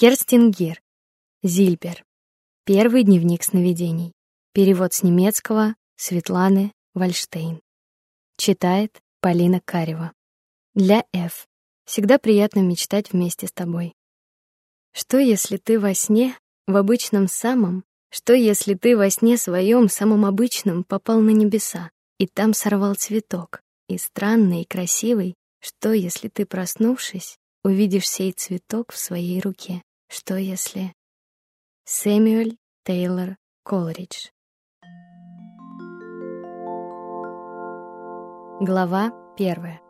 Керстин Гир. Зильбер. Первый дневник сновидений. Перевод с немецкого Светланы Вальштейн. Читает Полина Карева. Для Ф. Всегда приятно мечтать вместе с тобой. Что если ты во сне, в обычном самом, что если ты во сне своем самом обычном попал на небеса, и там сорвал цветок, и странный, и красивый, что если ты, проснувшись, увидишь сей цветок в своей руке? Что если Сэмюэль Тейлор Колридж Глава первая.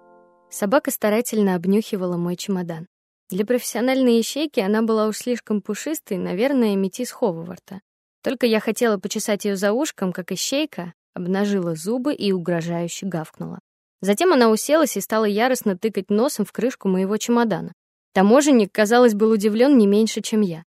Собака старательно обнюхивала мой чемодан. Для профессиональной ищейки она была уж слишком пушистой, наверное, метис Ховарта. Только я хотела почесать ее за ушком, как ищейка, обнажила зубы и угрожающе гавкнула. Затем она уселась и стала яростно тыкать носом в крышку моего чемодана. Таможенник, казалось, был удивлен не меньше, чем я.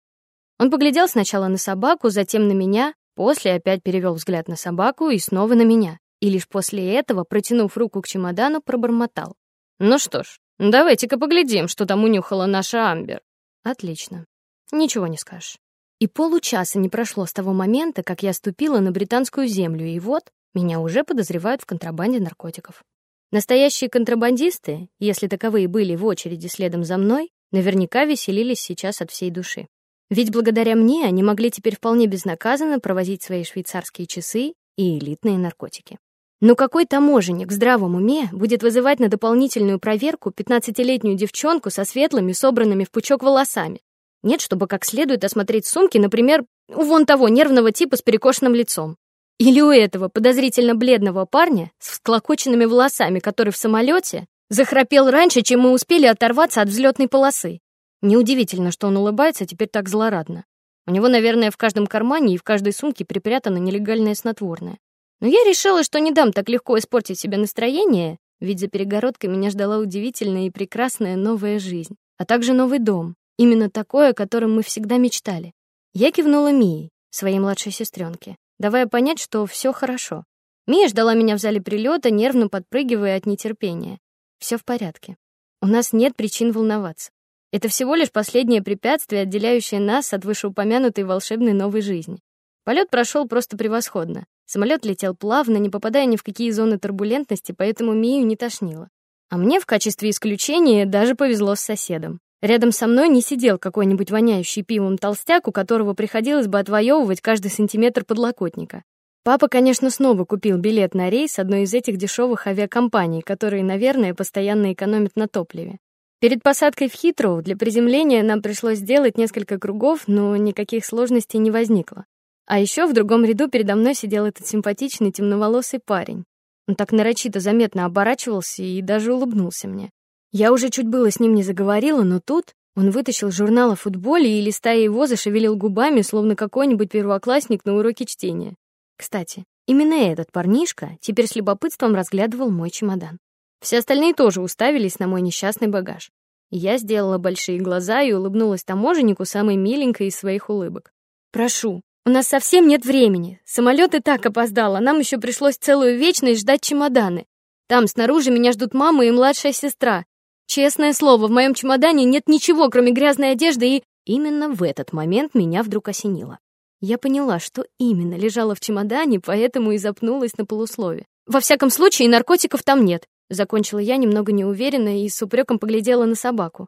Он поглядел сначала на собаку, затем на меня, после опять перевел взгляд на собаку и снова на меня и лишь после этого, протянув руку к чемодану, пробормотал: "Ну что ж, давайте-ка поглядим, что там унюхала наша Амбер". Отлично. Ничего не скажешь. И получаса не прошло с того момента, как я ступила на британскую землю, и вот меня уже подозревают в контрабанде наркотиков. Настоящие контрабандисты, если таковые были в очереди следом за мной, наверняка веселились сейчас от всей души. Ведь благодаря мне они могли теперь вполне безнаказанно провозить свои швейцарские часы и элитные наркотики. Но какой таможенник в здравом уме будет вызывать на дополнительную проверку пятнадцатилетнюю девчонку со светлыми, собранными в пучок волосами? Нет, чтобы как следует осмотреть сумки, например, у вон того нервного типа с перекошенным лицом. Или у этого подозрительно бледного парня с всклокоченными волосами, который в самолете захрапел раньше, чем мы успели оторваться от взлетной полосы. Неудивительно, что он улыбается теперь так злорадно. У него, наверное, в каждом кармане и в каждой сумке припрятано нелегальное снотворное. Но я решила, что не дам так легко испортить себе настроение, ведь за перегородкой меня ждала удивительная и прекрасная новая жизнь, а также новый дом, именно такой, о котором мы всегда мечтали. Я кивнула Мии, своей младшей сестренке, давая понять, что все хорошо. Мия ждала меня в зале прилета, нервно подпрыгивая от нетерпения. Все в порядке. У нас нет причин волноваться. Это всего лишь последнее препятствие, отделяющее нас от вышеупомянутой волшебной новой жизни. Полет прошел просто превосходно. Самолет летел плавно, не попадая ни в какие зоны турбулентности, поэтому Мию не тошнило. А мне в качестве исключения даже повезло с соседом. Рядом со мной не сидел какой-нибудь воняющий пивом толстяк, у которого приходилось бы отвоевывать каждый сантиметр подлокотника. Папа, конечно, снова купил билет на рейс одной из этих дешевых авиакомпаний, которые, наверное, постоянно экономят на топливе. Перед посадкой в Хитроу для приземления нам пришлось сделать несколько кругов, но никаких сложностей не возникло. А еще в другом ряду передо мной сидел этот симпатичный темноволосый парень. Он так нарочито заметно оборачивался и даже улыбнулся мне. Я уже чуть было с ним не заговорила, но тут он вытащил журнал о футболе и, листая его, зашевелил губами, словно какой-нибудь первоклассник на уроке чтения. Кстати, именно этот парнишка теперь с любопытством разглядывал мой чемодан. Все остальные тоже уставились на мой несчастный багаж. Я сделала большие глаза и улыбнулась таможеннику самой миленькой из своих улыбок. Прошу, у нас совсем нет времени. Самолет и так опоздал, а нам еще пришлось целую вечность ждать чемоданы. Там снаружи меня ждут мама и младшая сестра. Честное слово, в моем чемодане нет ничего, кроме грязной одежды и именно в этот момент меня вдруг осенило. Я поняла, что именно лежало в чемодане, поэтому и запнулась на полуслове. Во всяком случае, наркотиков там нет, закончила я немного неуверенно и с упреком поглядела на собаку.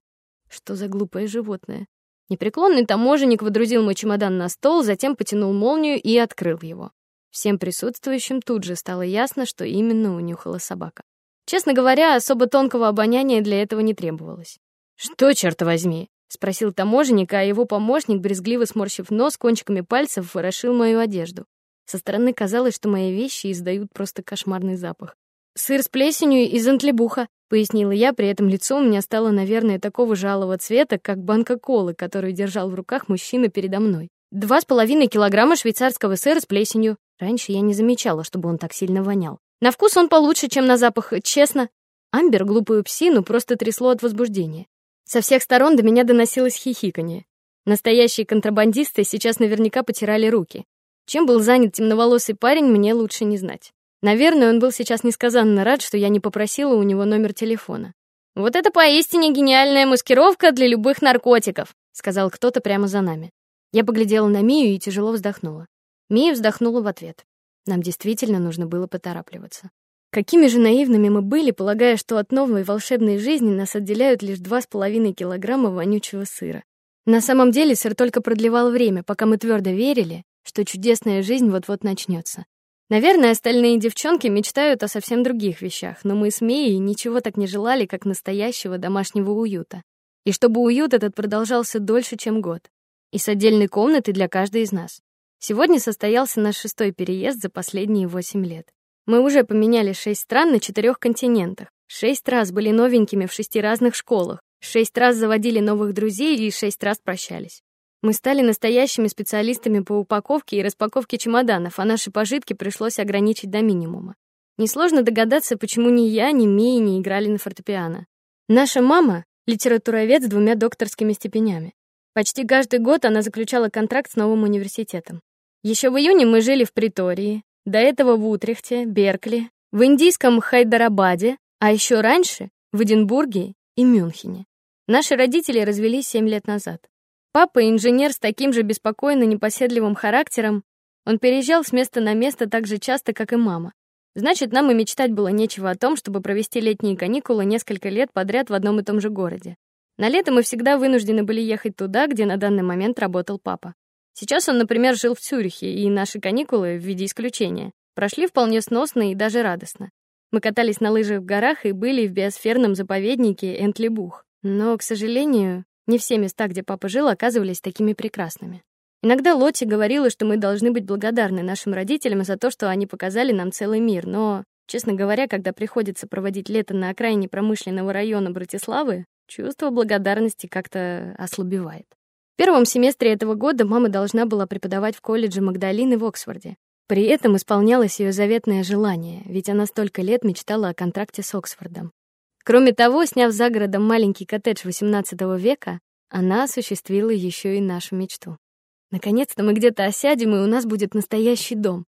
Что за глупое животное? Непреклонный таможенник водрузил мой чемодан на стол, затем потянул молнию и открыл его. Всем присутствующим тут же стало ясно, что именно унюхала собака. Честно говоря, особо тонкого обоняния для этого не требовалось. Что черт возьми? спросил таможенник, а его помощник, брезгливо сморщив нос, кончиками пальцев ворошил мою одежду. Со стороны казалось, что мои вещи издают просто кошмарный запах. Сыр с плесенью из антлебуха, пояснила я, при этом лицо у меня стало, наверное, такого же цвета, как банка колы, которую держал в руках мужчина передо мной. Два с половиной килограмма швейцарского сыра с плесенью. Раньше я не замечала, чтобы он так сильно вонял. На вкус он получше, чем на запах, честно. Амбер, глупую псину, просто трясло от возбуждения. Со всех сторон до меня доносилось хихиканье. Настоящие контрабандисты сейчас наверняка потирали руки. Чем был занят темноволосый парень, мне лучше не знать. Наверное, он был сейчас несказанно рад, что я не попросила у него номер телефона. Вот это поистине гениальная маскировка для любых наркотиков, сказал кто-то прямо за нами. Я поглядела на Мию и тяжело вздохнула. Мия вздохнула в ответ. Нам действительно нужно было поторапливаться. Какими же наивными мы были, полагая, что от новой волшебной жизни нас отделяют лишь два с половиной килограмма вонючего сыра. На самом деле сыр только продлевал время, пока мы твердо верили, что чудесная жизнь вот-вот начнется. Наверное, остальные девчонки мечтают о совсем других вещах, но мы с Мией ничего так не желали, как настоящего домашнего уюта. И чтобы уют этот продолжался дольше, чем год. И с отдельной комнатой для каждой из нас. Сегодня состоялся наш шестой переезд за последние восемь лет. Мы уже поменяли шесть стран на четырех континентах. Шесть раз были новенькими в шести разных школах. Шесть раз заводили новых друзей и шесть раз прощались. Мы стали настоящими специалистами по упаковке и распаковке чемоданов, а наши пожитки пришлось ограничить до минимума. Несложно догадаться, почему ни я, ни Мия не играли на фортепиано. Наша мама литературовед с двумя докторскими степенями. Почти каждый год она заключала контракт с новым университетом. Еще в июне мы жили в Притории, до этого в Утрехте, Беркли, в индийском Хайдарабаде, а еще раньше в Эдинбурге и Мюнхене. Наши родители развелись семь лет назад. Папа инженер с таким же беспокойно непоседливым характером. Он переезжал с места на место так же часто, как и мама. Значит, нам и мечтать было нечего о том, чтобы провести летние каникулы несколько лет подряд в одном и том же городе. На лето мы всегда вынуждены были ехать туда, где на данный момент работал папа. Сейчас он, например, жил в Цюрихе, и наши каникулы, в виде исключения, прошли вполне сносно и даже радостно. Мы катались на лыжах в горах и были в биосферном заповеднике Энтлибух. Но, к сожалению, не все места, где папа жил, оказывались такими прекрасными. Иногда Лотти говорила, что мы должны быть благодарны нашим родителям за то, что они показали нам целый мир, но, честно говоря, когда приходится проводить лето на окраине промышленного района Братиславы, чувство благодарности как-то ослабевает. В первом семестре этого года мама должна была преподавать в колледже Магдалины в Оксфорде. При этом исполнялось ее заветное желание, ведь она столько лет мечтала о контракте с Оксфордом. Кроме того, сняв за городом маленький коттедж XVIII века, она осуществила еще и нашу мечту. Наконец-то мы где-то осядем, и у нас будет настоящий дом.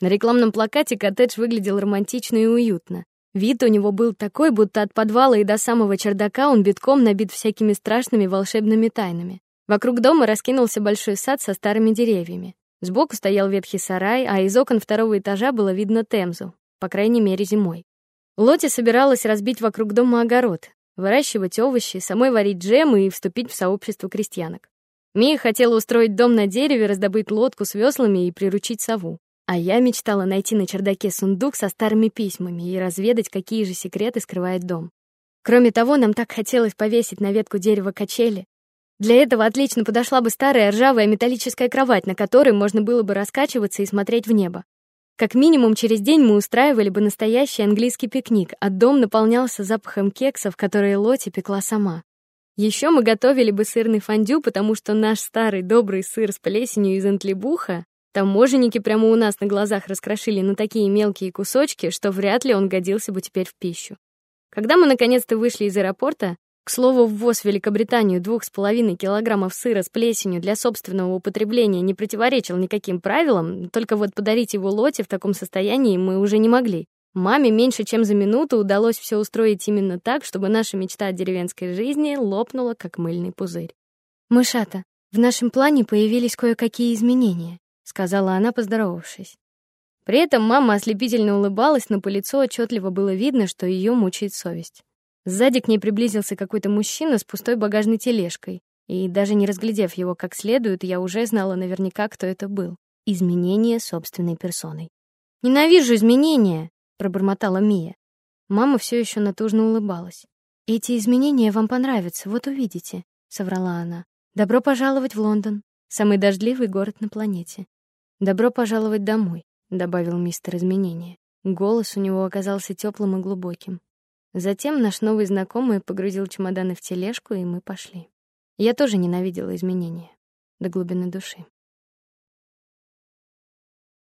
На рекламном плакате коттедж выглядел романтично и уютно. Вид у него был такой, будто от подвала и до самого чердака он битком набит всякими страшными волшебными тайнами. Вокруг дома раскинулся большой сад со старыми деревьями. Сбоку стоял ветхий сарай, а из окон второго этажа было видно Темзу, по крайней мере, зимой. Лоти собиралась разбить вокруг дома огород, выращивать овощи, самой варить джем и вступить в сообщество крестьянок. Мия хотела устроить дом на дереве, раздобыть лодку с веслами и приручить сову. А я мечтала найти на чердаке сундук со старыми письмами и разведать, какие же секреты скрывает дом. Кроме того, нам так хотелось повесить на ветку дерева качели. Для этого отлично подошла бы старая ржавая металлическая кровать, на которой можно было бы раскачиваться и смотреть в небо. Как минимум через день мы устраивали бы настоящий английский пикник, а дом наполнялся запахом кексов, которые Лоти пекла сама. Еще мы готовили бы сырный фондю, потому что наш старый добрый сыр с плесенью из антлибуха таможенники прямо у нас на глазах раскрошили на такие мелкие кусочки, что вряд ли он годился бы теперь в пищу. Когда мы наконец-то вышли из аэропорта, к слову, ввоз в Великобританию двух с половиной килограммов сыра с плесенью для собственного употребления не противоречил никаким правилам, только вот подарить его Лоте в таком состоянии мы уже не могли. Маме меньше чем за минуту удалось все устроить именно так, чтобы наша мечта о деревенской жизни лопнула как мыльный пузырь. Мышата, в нашем плане появились кое-какие изменения, сказала она, поздоровавшись. При этом мама ослепительно улыбалась, но по лицу отчетливо было видно, что ее мучает совесть. Сзади к ней приблизился какой-то мужчина с пустой багажной тележкой, и даже не разглядев его как следует, я уже знала наверняка, кто это был. Изменение собственной персоной. Ненавижу изменения, пробормотала Мия. Мама все еще натужно улыбалась. Эти изменения вам понравятся, вот увидите, соврала она. Добро пожаловать в Лондон, самый дождливый город на планете. Добро пожаловать домой, добавил мистер Изменения. Голос у него оказался теплым и глубоким. Затем наш новый знакомый погрузил чемоданы в тележку, и мы пошли. Я тоже ненавидела изменения до глубины души.